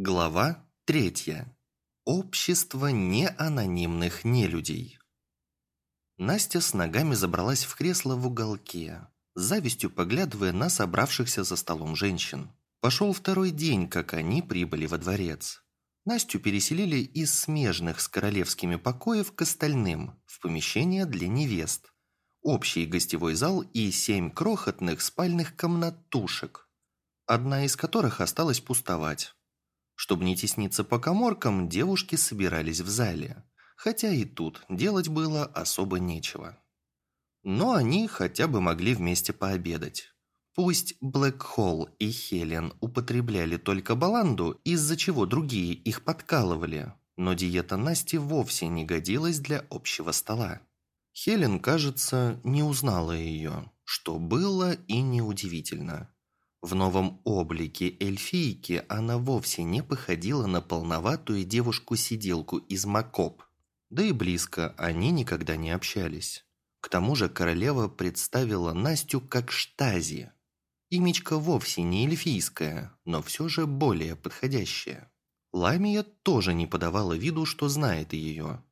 Глава третья. Общество неанонимных нелюдей. Настя с ногами забралась в кресло в уголке, завистью поглядывая на собравшихся за столом женщин. Пошел второй день, как они прибыли во дворец. Настю переселили из смежных с королевскими покоев к остальным, в помещение для невест. Общий гостевой зал и семь крохотных спальных комнатушек, одна из которых осталась пустовать. Чтобы не тесниться по коморкам, девушки собирались в зале. Хотя и тут делать было особо нечего. Но они хотя бы могли вместе пообедать. Пусть Блэк Холл и Хелен употребляли только баланду, из-за чего другие их подкалывали, но диета Насти вовсе не годилась для общего стола. Хелен, кажется, не узнала ее, что было и неудивительно. В новом облике эльфийки она вовсе не походила на полноватую девушку-сиделку из Макоп. Да и близко они никогда не общались. К тому же королева представила Настю как штази. Имечко вовсе не эльфийское, но все же более подходящее. Ламия тоже не подавала виду, что знает ее.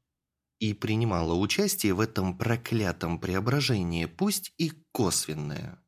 И принимала участие в этом проклятом преображении, пусть и косвенное.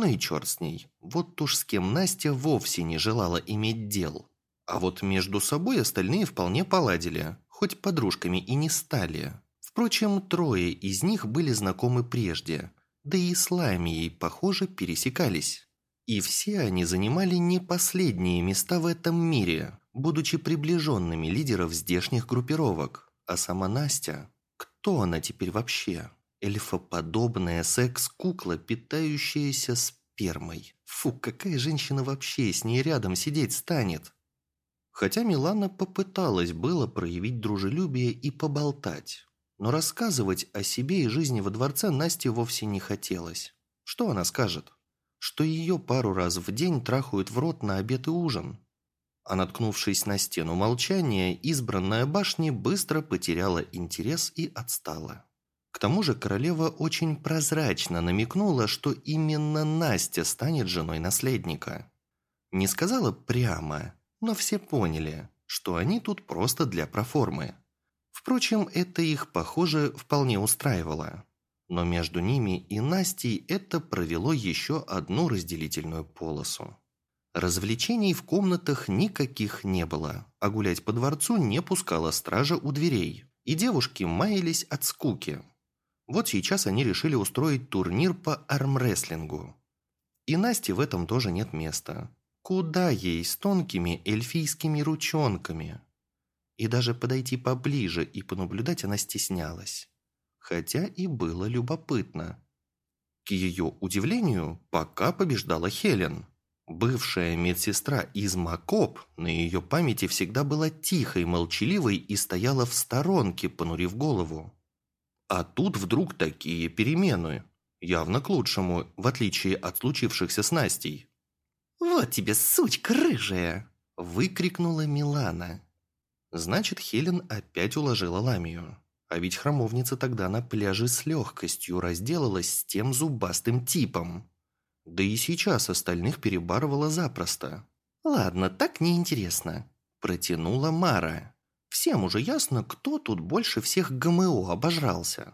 Ну и черт с ней. Вот уж с кем Настя вовсе не желала иметь дел. А вот между собой остальные вполне поладили, хоть подружками и не стали. Впрочем, трое из них были знакомы прежде, да и с Ламией, похоже, пересекались. И все они занимали не последние места в этом мире, будучи приближенными лидеров здешних группировок. А сама Настя, кто она теперь вообще? Эльфоподобная секс-кукла, питающаяся спермой. Фу, какая женщина вообще с ней рядом сидеть станет? Хотя Милана попыталась было проявить дружелюбие и поболтать. Но рассказывать о себе и жизни во дворце Насте вовсе не хотелось. Что она скажет? Что ее пару раз в день трахают в рот на обед и ужин? А наткнувшись на стену молчания, избранная башни быстро потеряла интерес и отстала. К тому же королева очень прозрачно намекнула, что именно Настя станет женой наследника. Не сказала прямо, но все поняли, что они тут просто для проформы. Впрочем, это их, похоже, вполне устраивало. Но между ними и Настей это провело еще одну разделительную полосу. Развлечений в комнатах никаких не было, а гулять по дворцу не пускала стража у дверей, и девушки маялись от скуки, вот сейчас они решили устроить турнир по армрестлингу. И Насте в этом тоже нет места. Куда ей с тонкими эльфийскими ручонками? И даже подойти поближе и понаблюдать она стеснялась. Хотя и было любопытно. К ее удивлению, пока побеждала Хелен. Бывшая медсестра из Макоп на ее памяти всегда была тихой, молчаливой и стояла в сторонке, понурив голову. А тут вдруг такие перемены. Явно к лучшему, в отличие от случившихся с Настей. «Вот тебе, сучка рыжая!» – выкрикнула Милана. Значит, Хелен опять уложила Ламию. А ведь храмовница тогда на пляже с легкостью разделалась с тем зубастым типом. Да и сейчас остальных перебарывала запросто. «Ладно, так неинтересно», – протянула Мара. Всем уже ясно, кто тут больше всех ГМО обожрался.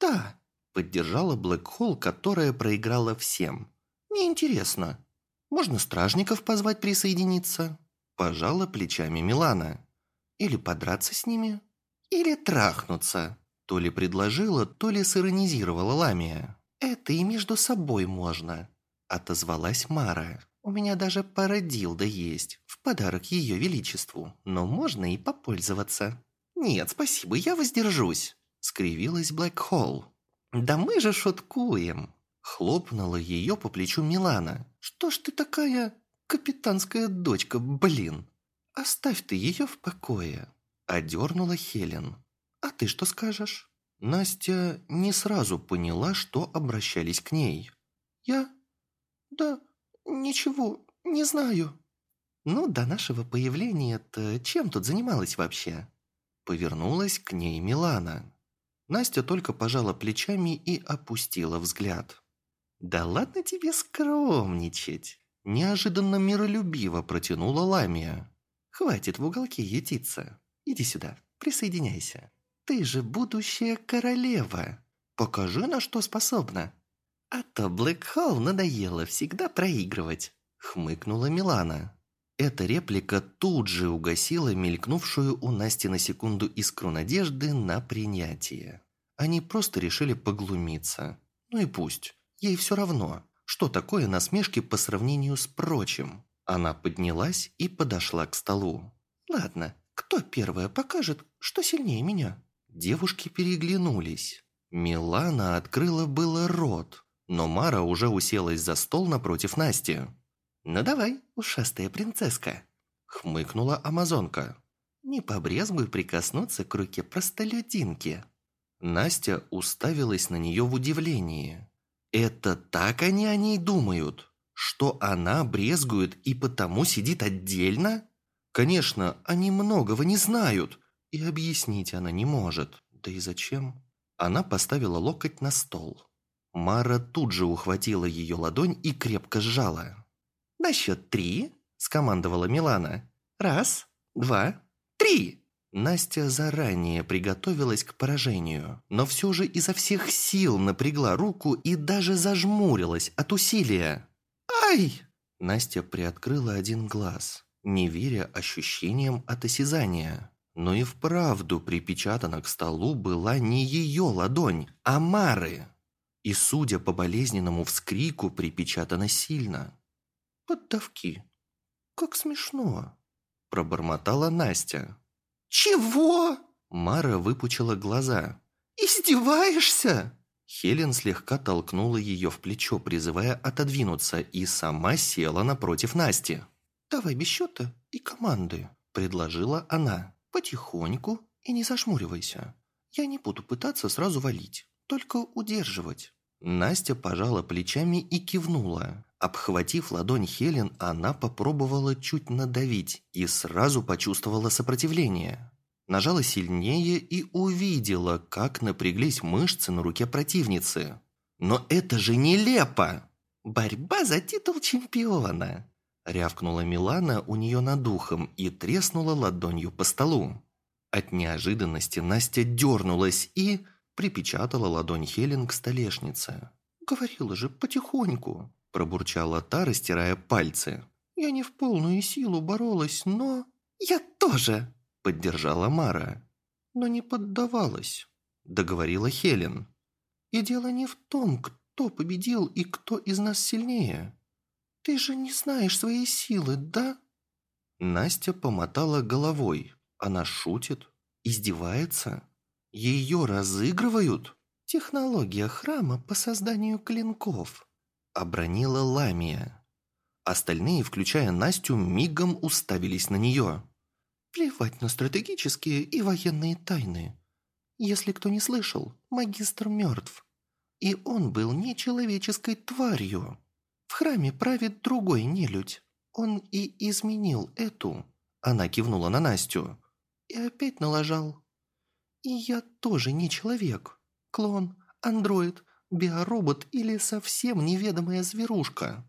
«Да», – поддержала Блэк Холл, которая проиграла всем. «Неинтересно. Можно стражников позвать присоединиться?» Пожала плечами Милана. «Или подраться с ними?» «Или трахнуться?» То ли предложила, то ли сиронизировала Ламия. «Это и между собой можно», – отозвалась Мара. «У меня даже пара дилда есть подарок ее величеству, но можно и попользоваться». «Нет, спасибо, я воздержусь», — скривилась Блэк Холл. «Да мы же шуткуем», — хлопнула ее по плечу Милана. «Что ж ты такая капитанская дочка, блин? Оставь ты ее в покое», — одернула Хелен. «А ты что скажешь?» Настя не сразу поняла, что обращались к ней. «Я? Да, ничего, не знаю», «Ну, до нашего появления-то чем тут занималась вообще?» Повернулась к ней Милана. Настя только пожала плечами и опустила взгляд. «Да ладно тебе скромничать!» Неожиданно миролюбиво протянула Ламия. Хватит в уголке ютиться. Иди сюда, присоединяйся. Ты же будущая королева. Покажи, на что способна. А то Блэк Холл надоело всегда проигрывать», — хмыкнула Милана. Эта реплика тут же угасила мелькнувшую у Насти на секунду искру надежды на принятие. Они просто решили поглумиться. Ну и пусть. Ей все равно, что такое насмешки по сравнению с прочим. Она поднялась и подошла к столу. «Ладно, кто первая покажет, что сильнее меня?» Девушки переглянулись. Милана открыла было рот, но Мара уже уселась за стол напротив Насти. «Ну давай, ушастая принцесска», — хмыкнула амазонка. «Не побрезгуй прикоснуться к руке простолюдинки». Настя уставилась на нее в удивлении. «Это так они о ней думают? Что она брезгует и потому сидит отдельно?» Конечно, они многого не знают, и объяснить она не может. Да и зачем? Она поставила локоть на стол. Мара тут же ухватила ее ладонь и крепко сжала. «На счет три», – скомандовала Милана. «Раз, два, три!» Настя заранее приготовилась к поражению, но все же изо всех сил напрягла руку и даже зажмурилась от усилия. «Ай!» Настя приоткрыла один глаз не веря ощущениям от осязания. Но и вправду припечатана к столу была не ее ладонь, а Мары. И, судя по болезненному вскрику, припечатана сильно. «Поддавки. Как смешно!» – пробормотала Настя. «Чего?» – Мара выпучила глаза. «Издеваешься?» Хелен слегка толкнула ее в плечо, призывая отодвинуться, и сама села напротив Насти. «Давай без счета и команды», – предложила она. «Потихоньку и не зашмуривайся. Я не буду пытаться сразу валить, только удерживать». Настя пожала плечами и кивнула. Обхватив ладонь Хелен, она попробовала чуть надавить и сразу почувствовала сопротивление. Нажала сильнее и увидела, как напряглись мышцы на руке противницы. «Но это же нелепо!» «Борьба за титул чемпиона!» Рявкнула Милана у нее над духом и треснула ладонью по столу. От неожиданности Настя дернулась и припечатала ладонь Хелен к столешнице. «Говорила же, потихоньку!» – пробурчала та, растирая пальцы. «Я не в полную силу боролась, но...» «Я тоже!» – поддержала Мара. «Но не поддавалась», – договорила Хелен. «И дело не в том, кто победил и кто из нас сильнее. «Ты же не знаешь своей силы, да?» Настя помотала головой. Она шутит? Издевается? Ее разыгрывают? Технология храма по созданию клинков. Обронила Ламия. Остальные, включая Настю, мигом уставились на нее. Плевать на стратегические и военные тайны. Если кто не слышал, магистр мертв. И он был не человеческой тварью. В храме правит другой нелюдь. Он и изменил эту». Она кивнула на Настю. «И опять налажал. И я тоже не человек. Клон, андроид, биоробот или совсем неведомая зверушка.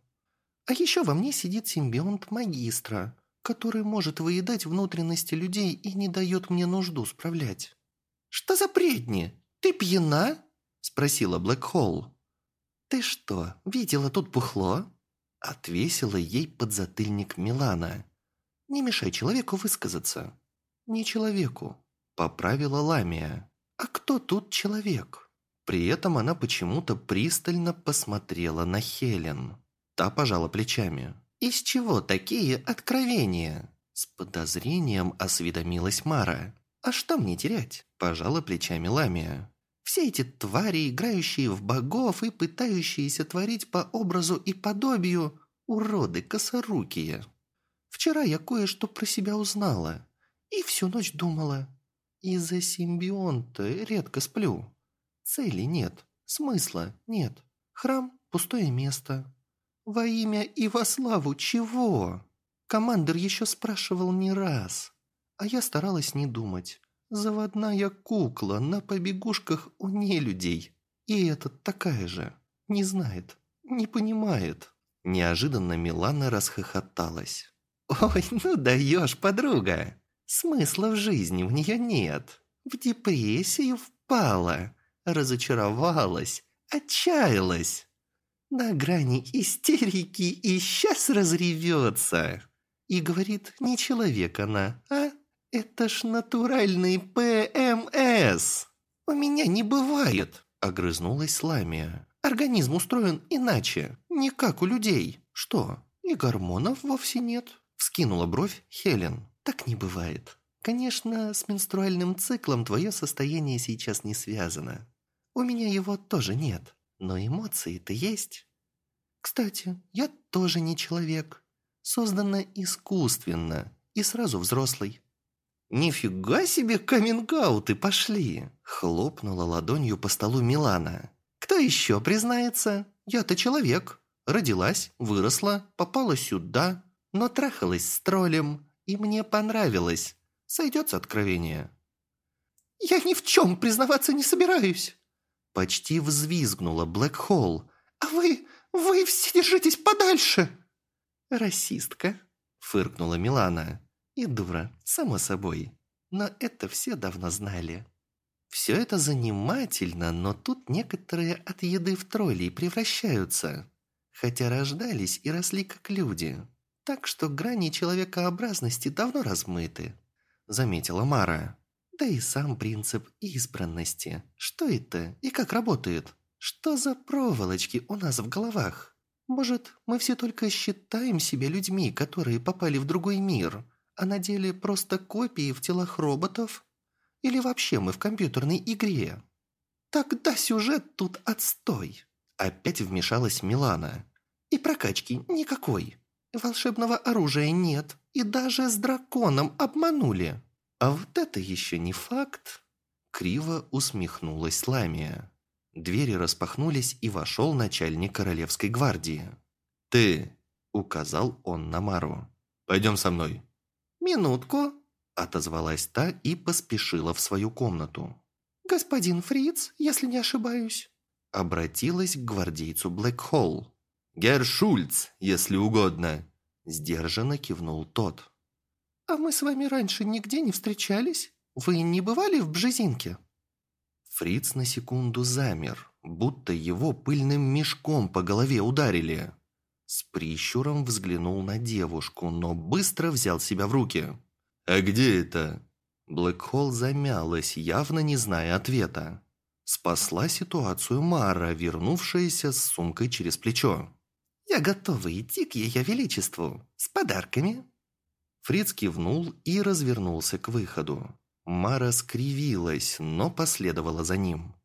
А еще во мне сидит симбионт магистра, который может выедать внутренности людей и не дает мне нужду справлять». «Что за бредни? Ты пьяна?» – спросила Блэк Холл. «Ты что, видела тут пухло?» Отвесила ей подзатыльник Милана. «Не мешай человеку высказаться». «Не человеку», — поправила Ламия. «А кто тут человек?» При этом она почему-то пристально посмотрела на Хелен. Та пожала плечами. «Из чего такие откровения?» С подозрением осведомилась Мара. «А что мне терять?» – пожала плечами Ламия. Все эти твари, играющие в богов и пытающиеся творить по образу и подобию, уроды косорукие. Вчера я кое-что про себя узнала и всю ночь думала. Из-за симбионта редко сплю. Цели нет, смысла нет. Храм – пустое место. Во имя и во славу чего? Командир еще спрашивал не раз, а я старалась не думать. Заводная кукла на побегушках у нелюдей. И этот такая же. Не знает, не понимает. Неожиданно Милана расхохоталась. «Ой, ну даешь, подруга! Смысла в жизни у нее нет. В депрессию впала, разочаровалась, отчаялась. На грани истерики и сейчас разревется. И говорит, не человек она, а? Это ж натуральный ПМС. У меня не бывает, огрызнулась Ламия. Организм устроен иначе, не как у людей. Что, и гормонов вовсе нет? Вскинула бровь Хелен. Так не бывает. Конечно, с менструальным циклом твое состояние сейчас не связано. У меня его тоже нет, но эмоции-то есть. Кстати, я тоже не человек. Создана искусственно и сразу взрослый. «Нифига себе каминг-ауты пошли!» Хлопнула ладонью по столу Милана. «Кто еще признается? Я-то человек. Родилась, выросла, попала сюда, но трахалась с троллем, и мне понравилось. Сойдется откровение». «Я ни в чем признаваться не собираюсь!» Почти взвизгнула Блэк Холл. «А вы, вы все держитесь подальше!» «Расистка!» – фыркнула Милана. «И дура, само собой. Но это все давно знали». Все это занимательно, но тут некоторые от еды в троллей превращаются. Хотя рождались и росли как люди. Так что грани человекообразности давно размыты заметила Мара. Да и сам принцип избранности. Что это и как работает? Что за проволочки у нас в головах? Может, мы все только считаем себя людьми, которые попали в другой мир, а на деле просто копии в телах роботов? Или вообще мы в компьютерной игре? Тогда сюжет тут отстой. Опять вмешалась Милана. И прокачки никакой. Волшебного оружия нет, и даже с драконом обманули. А вот это еще не факт. Криво усмехнулась Ламия. Двери распахнулись, и вошел начальник Королевской гвардии. «Ты!» – указал он на Мару. «Пойдем со мной». «Минутку!» – отозвалась та и поспешила в свою комнату. «Господин Фриц, если не ошибаюсь», – обратилась к гвардейцу Блэк Холл. «Герр Шульц, если угодно», – сдержанно кивнул тот. «А мы с вами раньше нигде не встречались? Вы не бывали в Бжезинке?» Фриц на секунду замер, будто его пыльным мешком по голове ударили. С прищуром взглянул на девушку, но быстро взял себя в руки. «А где это?» Блэкхолл замялась, явно не зная ответа. Спасла ситуацию Мара, вернувшаяся с сумкой через плечо. «Я готова идти к ее величеству. С подарками». Фриц кивнул и развернулся к выходу. Мара скривилась, но последовала за ним.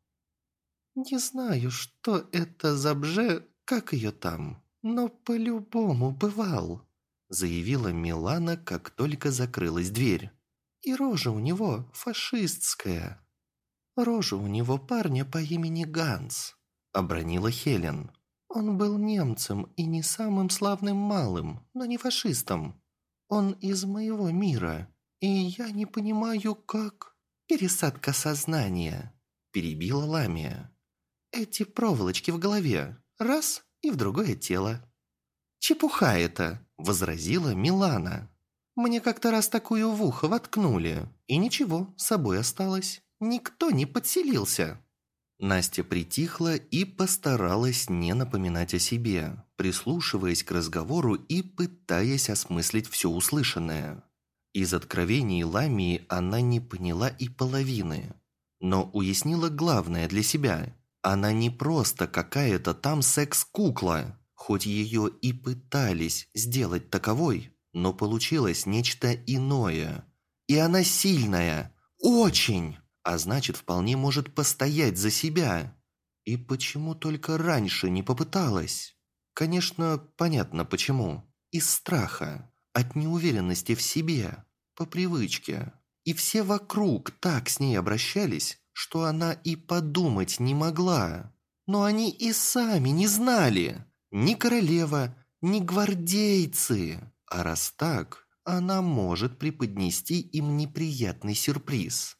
«Не знаю, что это за бже, как ее там, но по-любому бывал», заявила Милана, как только закрылась дверь. «И рожа у него фашистская». «Рожа у него парня по имени Ганс», обронила Хелен. Он был немцем и не самым славным малым, но не фашистом. Он из моего мира, и я не понимаю, как... Пересадка сознания, перебила Ламия. Эти проволочки в голове, раз и в другое тело. Чепуха это, возразила Милана. Мне как-то раз такую в ухо воткнули, и ничего, с собой осталось. Никто не подселился. Настя притихла и постаралась не напоминать о себе, прислушиваясь к разговору и пытаясь осмыслить все услышанное. Из откровений Ламии она не поняла и половины, но уяснила главное для себя. Она не просто какая-то там секс-кукла, хоть ее и пытались сделать таковой, но получилось нечто иное. И она сильная, очень! А значит, вполне может постоять за себя. И почему только раньше не попыталась? Конечно, понятно почему. Из страха, от неуверенности в себе, по привычке. И все вокруг так с ней обращались, что она и подумать не могла. Но они и сами не знали. Ни королева, ни гвардейцы. А раз так, она может преподнести им неприятный сюрприз.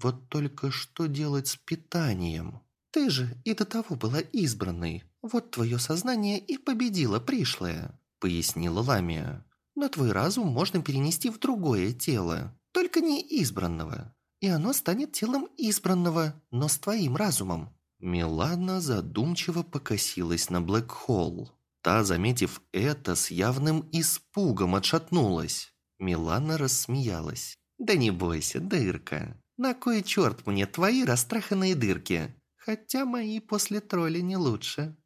Вот только что делать с питанием? Ты же и до того была избранной. Вот твое сознание и победило пришлое, пояснила Ламия. Но твой разум можно перенести в другое тело, только не избранного. И оно станет телом избранного, но с твоим разумом». Милана задумчиво покосилась на Блэкхолл. Та, заметив это, с явным испугом отшатнулась. Милана рассмеялась. «Да не бойся, дырка. На кой черт мне твои растраханные дырки? Хотя мои после тролля не лучше».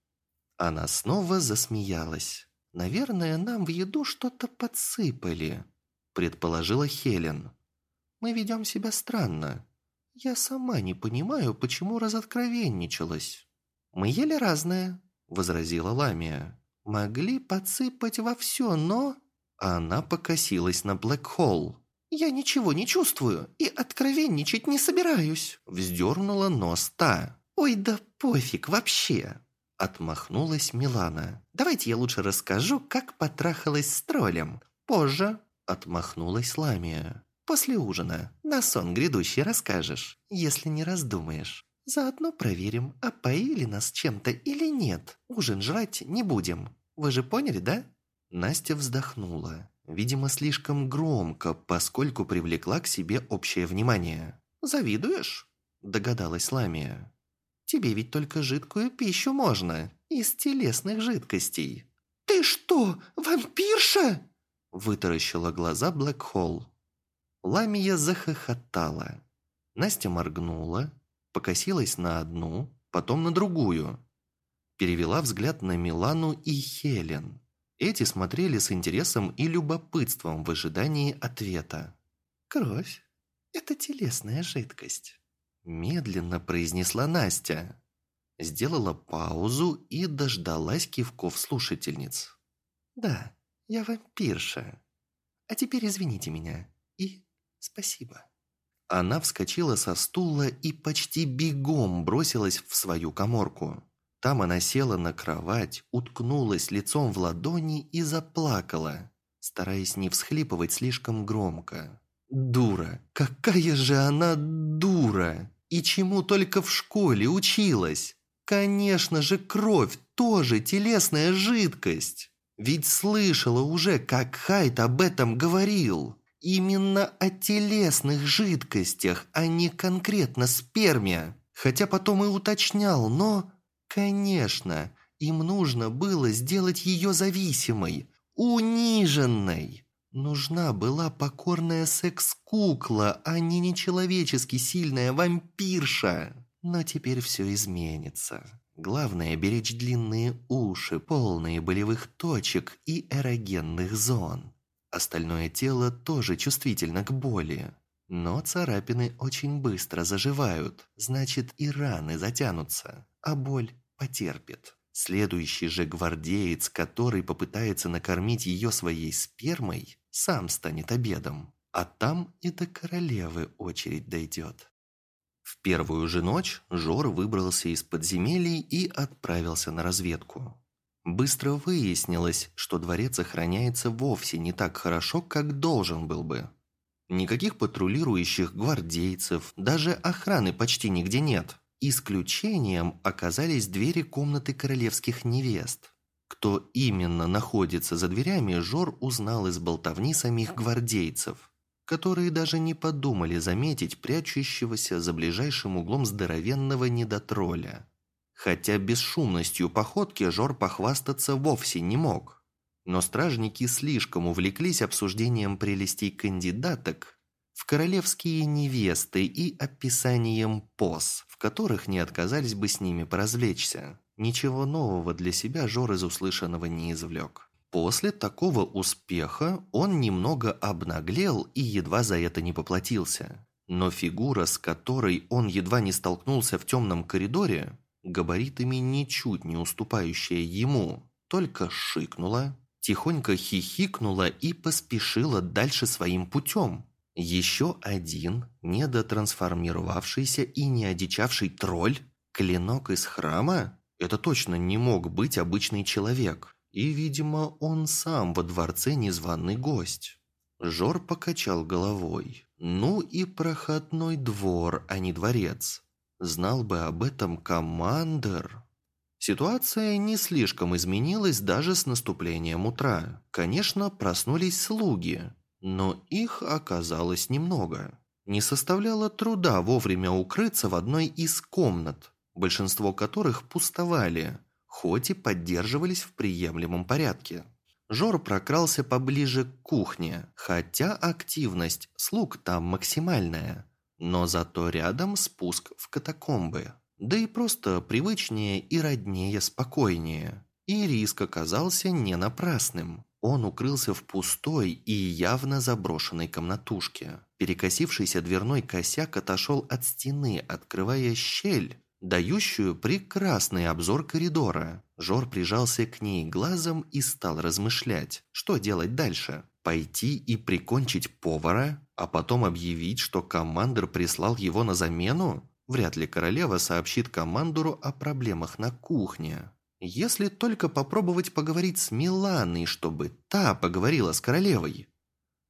Она снова засмеялась. «Наверное, нам в еду что-то подсыпали», – предположила Хелен. «Мы ведем себя странно. Я сама не понимаю, почему разоткровенничалась». «Мы ели разное», – возразила Ламия. «Могли подсыпать во все, но...» Она покосилась на Блэкхолл. «Я ничего не чувствую и откровенничать не собираюсь», – вздернула нос та. «Ой, да пофиг вообще!» Отмахнулась Милана. «Давайте я лучше расскажу, как потрахалась с троллем. Позже!» Отмахнулась Ламия. «После ужина. На сон грядущий расскажешь, если не раздумаешь. Заодно проверим, опоили нас чем-то или нет. Ужин жрать не будем. Вы же поняли, да?» Настя вздохнула. Видимо, слишком громко, поскольку привлекла к себе общее внимание. «Завидуешь?» – догадалась Ламия. Тебе ведь только жидкую пищу можно, из телесных жидкостей». «Ты что, вампирша?» Вытаращила глаза Блэкхолл. Ламия захохотала. Настя моргнула, покосилась на одну, потом на другую. Перевела взгляд на Милану и Хелен. Эти смотрели с интересом и любопытством в ожидании ответа. «Кровь – это телесная жидкость. Медленно произнесла Настя. Сделала паузу и дождалась кивков слушательниц. «Да, я вампирша. А теперь извините меня. И спасибо». Она вскочила со стула и почти бегом бросилась в свою коморку. Там она села на кровать, уткнулась лицом в ладони и заплакала, стараясь не всхлипывать слишком громко. Дура! Какая же она дура! И чему только в школе училась? Конечно же, кровь тоже телесная жидкость. Ведь слышала уже, как Хайт об этом говорил. Именно о телесных жидкостях, а не конкретно сперме. Хотя потом и уточнял, но... Конечно, им нужно было сделать ее зависимой, униженной. Нужна была покорная секс-кукла, а не нечеловечески сильная вампирша. Но теперь все изменится. Главное – беречь длинные уши, полные болевых точек и эрогенных зон. Остальное тело тоже чувствительно к боли. Но царапины очень быстро заживают, значит и раны затянутся, а боль потерпит. Следующий же гвардеец, который попытается накормить ее своей спермой, сам станет обедом, а там и до королевы очередь дойдет. В первую же ночь Жор выбрался из подземелий и отправился на разведку. Быстро выяснилось, что дворец охраняется вовсе не так хорошо, как должен был бы. Никаких патрулирующих гвардейцев, даже охраны почти нигде нет. Исключением оказались двери комнаты королевских невест. Кто именно находится за дверями, Жор узнал из болтовни самих гвардейцев, которые даже не подумали заметить прячущегося за ближайшим углом здоровенного недотроля. Хотя бесшумностью походки Жор похвастаться вовсе не мог. Но стражники слишком увлеклись обсуждением прелестей кандидаток в королевские невесты и описанием поз, которых не отказались бы с ними поразвлечься. Ничего нового для себя Жор из услышанного не извлек. После такого успеха он немного обнаглел и едва за это не поплатился. Но фигура, с которой он едва не столкнулся в темном коридоре, габаритами ничуть не уступающая ему, только шикнула, тихонько хихикнула и поспешила дальше своим путем. Еще один недотрансформировавшийся и не одичавший тролль, клинок из храма, это точно не мог быть обычный человек. И, видимо, он сам во дворце незваный гость. Жор покачал головой. Ну и проходной двор, а не дворец. Знал бы об этом командир. Ситуация не слишком изменилась даже с наступлением утра. Конечно, проснулись слуги, но их оказалось немного. Не составляло труда вовремя укрыться в одной из комнат, большинство которых пустовали, хоть и поддерживались в приемлемом порядке. Жор прокрался поближе к кухне, хотя активность слуг там максимальная, но зато рядом спуск в катакомбы. Да и просто привычнее и роднее спокойнее. И риск оказался не напрасным. Он укрылся в пустой и явно заброшенной комнатушке. Перекосившийся дверной косяк отошел от стены, открывая щель, дающую прекрасный обзор коридора. Жор прижался к ней глазом и стал размышлять, что делать дальше. Пойти и прикончить повара, а потом объявить, что командир прислал его на замену? Вряд ли королева сообщит командору о проблемах на кухне. Если только попробовать поговорить с Миланой, чтобы та поговорила с королевой.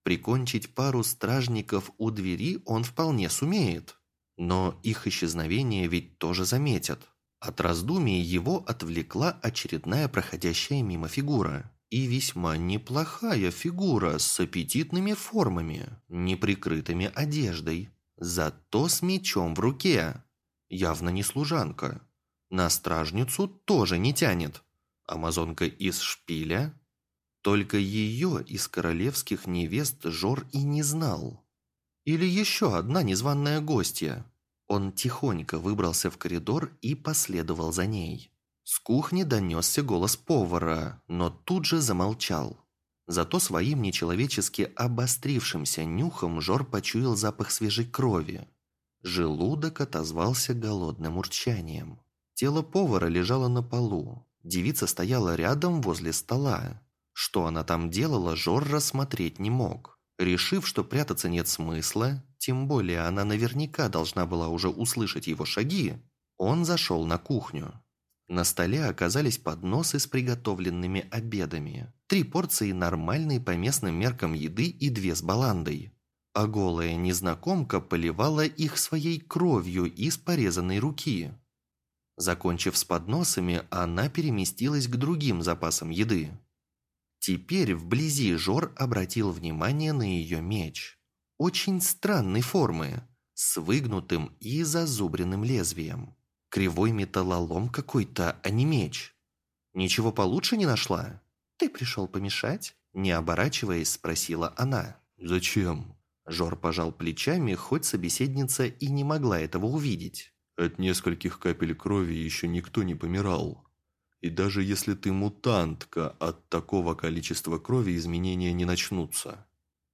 Прикончить пару стражников у двери он вполне сумеет. Но их исчезновение ведь тоже заметят. От раздумий его отвлекла очередная проходящая мимо фигура. И весьма неплохая фигура с аппетитными формами, неприкрытыми одеждой. Зато с мечом в руке. Явно не служанка. На стражницу тоже не тянет. Амазонка из шпиля? Только ее из королевских невест Жор и не знал. Или еще одна незваная гостья. Он тихонько выбрался в коридор и последовал за ней. С кухни донесся голос повара, но тут же замолчал. Зато своим нечеловечески обострившимся нюхом Жор почуял запах свежей крови. Желудок отозвался голодным урчанием. Тело повара лежало на полу. Девица стояла рядом возле стола. Что она там делала, Жор рассмотреть не мог. Решив, что прятаться нет смысла, тем более она наверняка должна была уже услышать его шаги, он зашел на кухню. На столе оказались подносы с приготовленными обедами. Три порции нормальной по местным меркам еды и две с баландой. А голая незнакомка поливала их своей кровью из порезанной руки. Закончив с подносами, она переместилась к другим запасам еды. Теперь вблизи Жор обратил внимание на ее меч. Очень странной формы, с выгнутым и зазубренным лезвием. Кривой металлолом какой-то, а не меч. Ничего получше не нашла? Ты пришел помешать? Не оборачиваясь, спросила она. «Зачем?» Жор пожал плечами, хоть собеседница и не могла этого увидеть. «От нескольких капель крови еще никто не помирал. И даже если ты мутантка, от такого количества крови изменения не начнутся».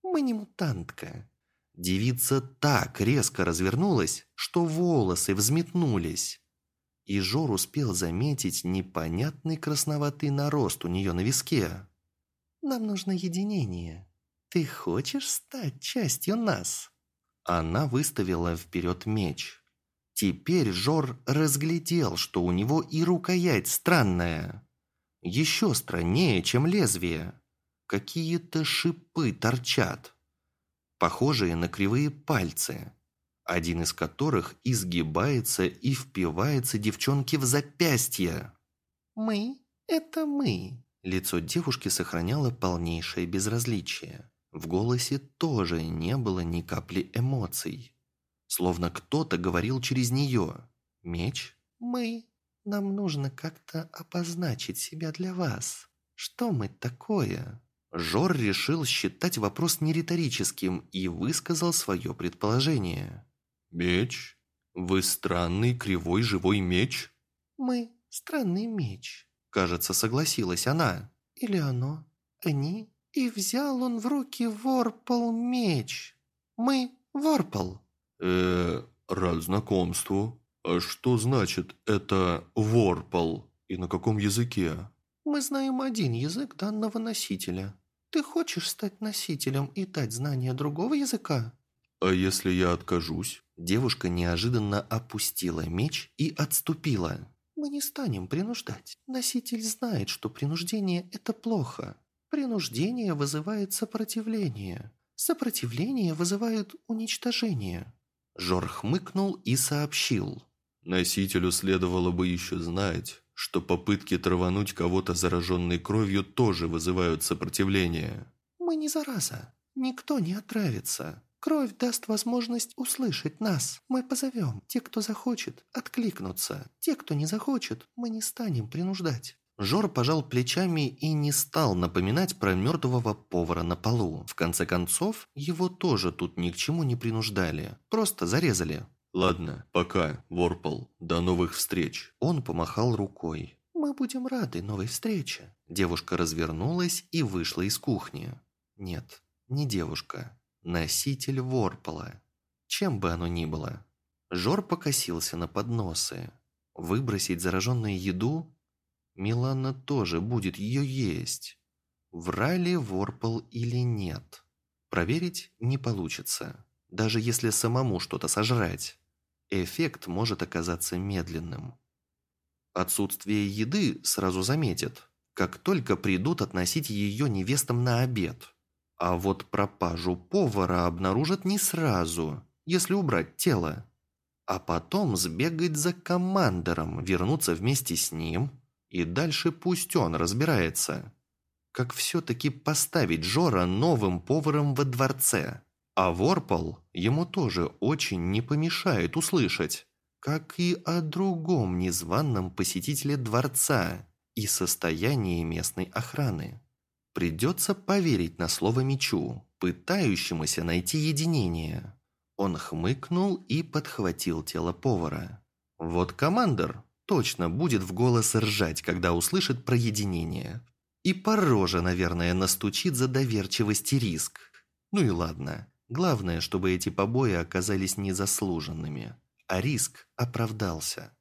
«Мы не мутантка». Девица так резко развернулась, что волосы взметнулись и Жор успел заметить непонятный красноватый нарост у нее на виске. «Нам нужно единение. Ты хочешь стать частью нас?» Она выставила вперед меч. Теперь Жор разглядел, что у него и рукоять странная. Еще страннее, чем лезвие. Какие-то шипы торчат, похожие на кривые пальцы один из которых изгибается и впивается девчонке в запястье. «Мы – это мы». Лицо девушки сохраняло полнейшее безразличие. В голосе тоже не было ни капли эмоций. Словно кто-то говорил через нее. «Меч? Мы. Нам нужно как-то обозначить себя для вас. Что мы такое?» Жор решил считать вопрос нериторическим и высказал свое предположение. «Меч? Вы странный кривой живой меч?» «Мы странный меч», — кажется, согласилась она. «Или оно? Они?» И взял он в руки Ворпал меч. Мы Ворпал. Э рад знакомству. А что значит это Ворпал? И на каком языке?» «Мы знаем один язык данного носителя. Ты хочешь стать носителем и дать знания другого языка?» «А если я откажусь?» Девушка неожиданно опустила меч и отступила. «Мы не станем принуждать. Носитель знает, что принуждение – это плохо. Принуждение вызывает сопротивление. Сопротивление вызывает уничтожение». Жор хмыкнул и сообщил. «Носителю следовало бы еще знать, что попытки травануть кого-то зараженной кровью тоже вызывают сопротивление. «Мы не зараза. Никто не отравится. Кровь даст возможность услышать нас. Мы позовем. Те, кто захочет, откликнутся. Те, кто не захочет, мы не станем принуждать». Жор пожал плечами и не стал напоминать про мертвого повара на полу. В конце концов, его тоже тут ни к чему не принуждали. Просто зарезали. «Ладно, пока, Ворпл. До новых встреч». Он помахал рукой. «Мы будем рады новой встрече». Девушка развернулась и вышла из кухни. Нет, не девушка. Носитель Ворпола. Чем бы оно ни было. Жор покосился на подносы. Выбросить зараженную еду? Милана тоже будет ее есть. Врали Ворпол или нет? Проверить не получится. Даже если самому что-то сожрать эффект может оказаться медленным. Отсутствие еды сразу заметят, как только придут относить ее невестам на обед. А вот пропажу повара обнаружат не сразу, если убрать тело. А потом сбегать за командором, вернуться вместе с ним, и дальше пусть он разбирается. Как все-таки поставить Жора новым поваром во дворце? А Ворпол ему тоже очень не помешает услышать, как и о другом незваном посетителе дворца и состоянии местной охраны. Придется поверить на слово мечу, пытающемуся найти единение. Он хмыкнул и подхватил тело повара. Вот командор точно будет в голос ржать, когда услышит про единение. И по роже, наверное, настучит за доверчивость и риск. Ну и ладно. Главное, чтобы эти побои оказались незаслуженными, а риск оправдался.